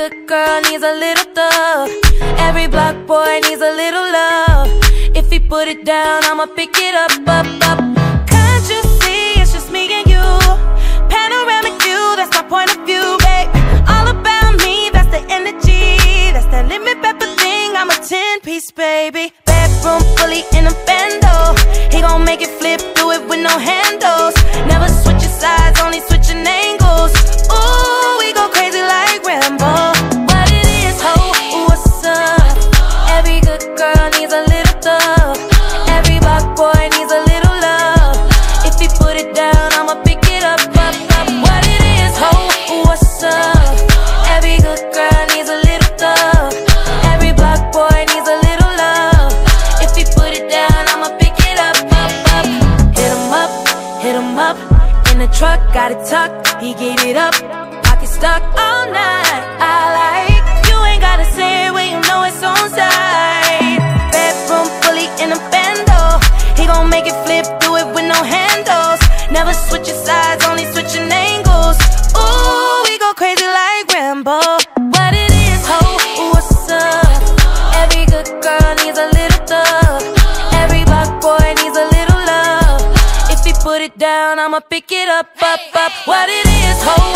good girl needs a little thug. Every black boy needs a little love. If he put it down, I'ma pick it up, up, up. Can't you see it's just me and you? Panoramic view, that's my point of view, babe. All about me, that's the energy. That's that limit pepper thing. I'm a 10 piece, baby. Bedroom fully in a bando. Down, I'ma pick it up, up, up. What it is, ho, what's up? Every good girl needs a little thug. Every block boy needs a little love. If he put it down, I'ma pick it up, up, up. Hit him up, hit him up. In the truck, got it tucked. He gave it up. Pocket stuck all night. I like you ain't gotta say it when you know it's on side. Never switching sides, only switching angles. Ooh, we go crazy like Rambo. What it is, ho, what's up? Every good girl needs a little thug. Every block boy needs a little love. If he put it down, I'ma pick it up, up, up. What it is, ho,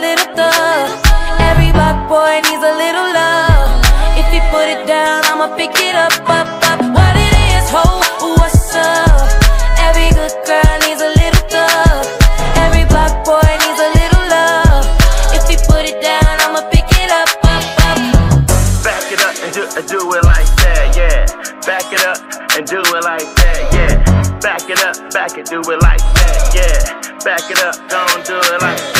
little thug. Every block boy needs a little love. If he put it down, I'ma pick it up, up, up. What it is, ho, what's up? Every good girl needs a little thug. Every block boy needs a little love. If he put it down, I'ma pick it up, up, up. Back it up and do, uh, do it like that, yeah. Back it up and do it like that, yeah. Back it up, back it, do it like that, yeah. Back it up, don't do it like that.